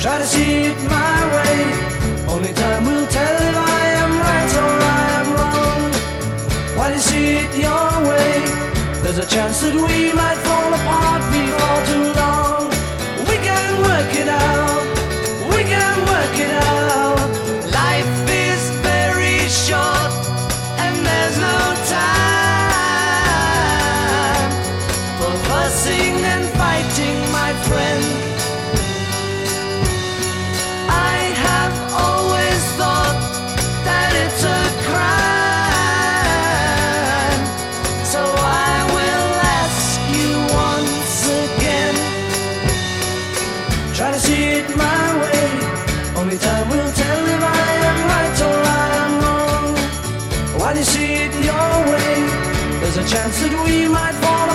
Try to see it my way. Only time will tell if I am right or I am wrong. While you see it your way, there's a chance that we might fall my way. Only time will tell if I am right or I am wrong. While you see it your way, there's a chance that we might fall